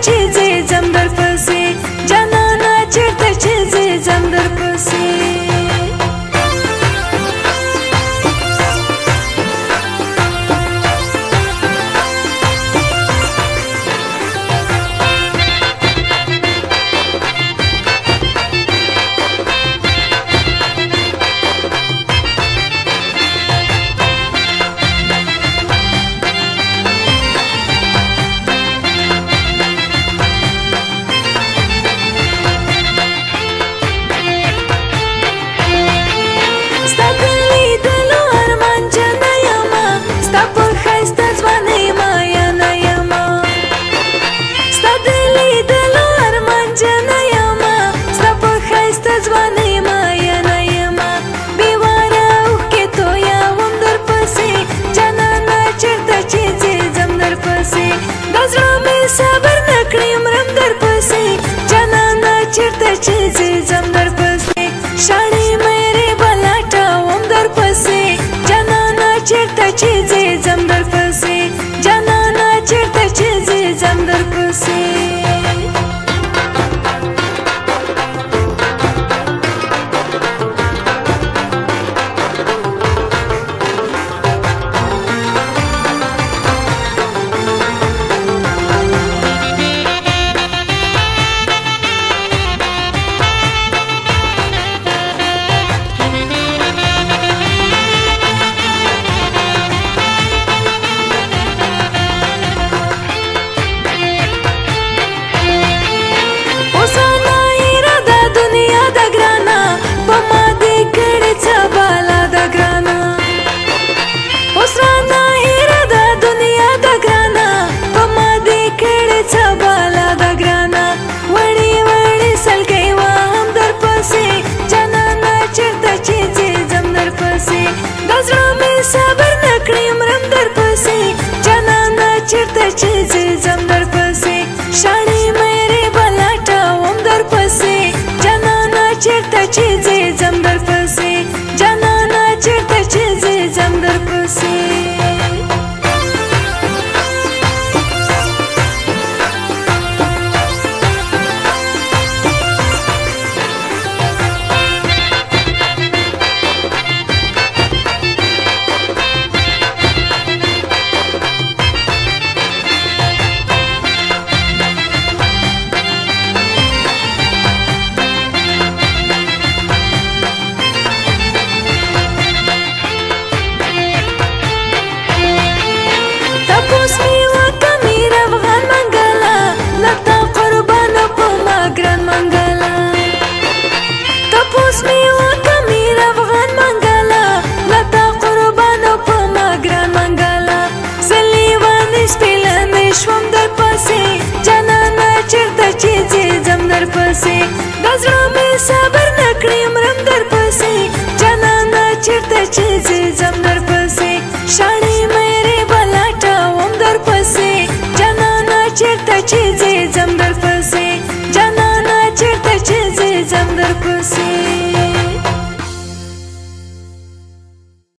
姐姐。چې زه زم در پسې شاړې مې ری بلاټه وم در پسې جنا نا چیرته چې زه زم در پسې see से गजलों में सब